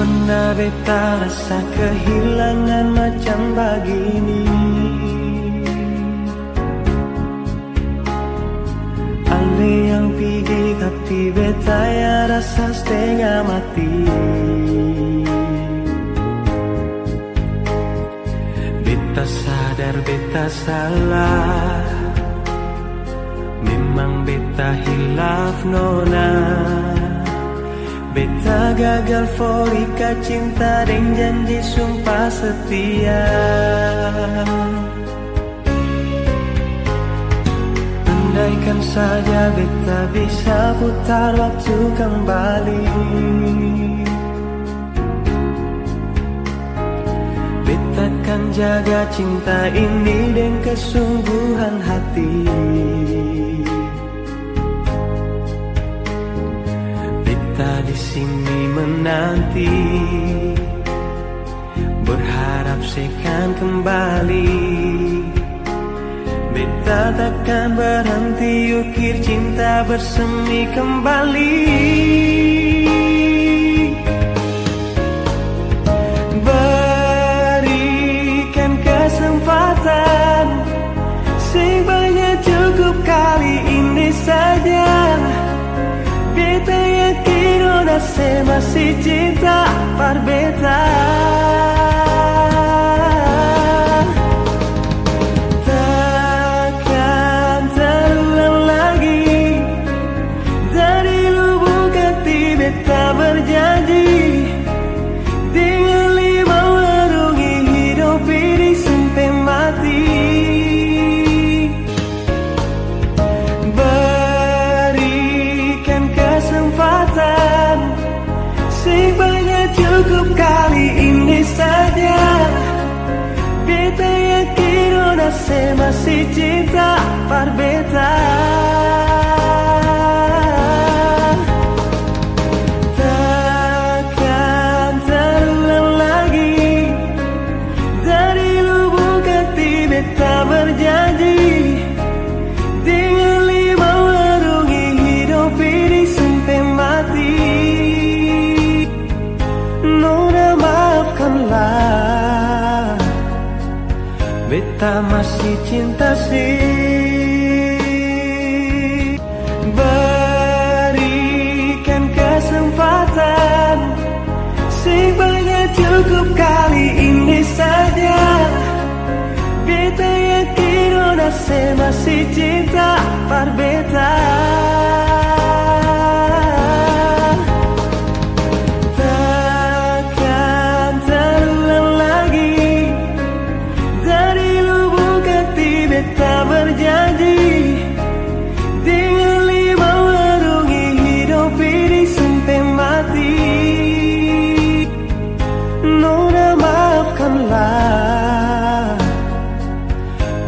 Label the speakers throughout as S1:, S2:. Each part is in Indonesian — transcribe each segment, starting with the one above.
S1: Pernah beta rasa kehilangan macam begini. Ale yang pergi tapi beta ya rasa setengah mati. Beta sadar beta salah. Memang beta hilaf nona Beta gagal forika cinta dan janji sumpah setia. Andaikan saja beta bisa putar waktu kembali. Beta kan jaga cinta ini dengan kesungguhan hati sini menanti. Berharap sekan kembali. Beta takkan berhenti ukir cinta bersemi kembali nasce masih cinta berbeda Takkan terulang lagi. Dari lubuk hati beta berjanji nasce masih cinta berbeda Takkan terulang lagi. Dari lubuk hati beta berjanji. Dengan lima warungi hidup ini sampai mati. Nona maafkanlah Beta masih cinta sih. Berikan kesempatan. Sebanyak cukup kali ini saja. Beta yakin nasce masih cinta berbeda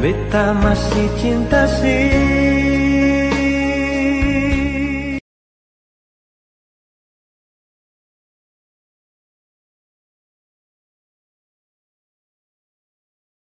S1: Beta masih cinta sih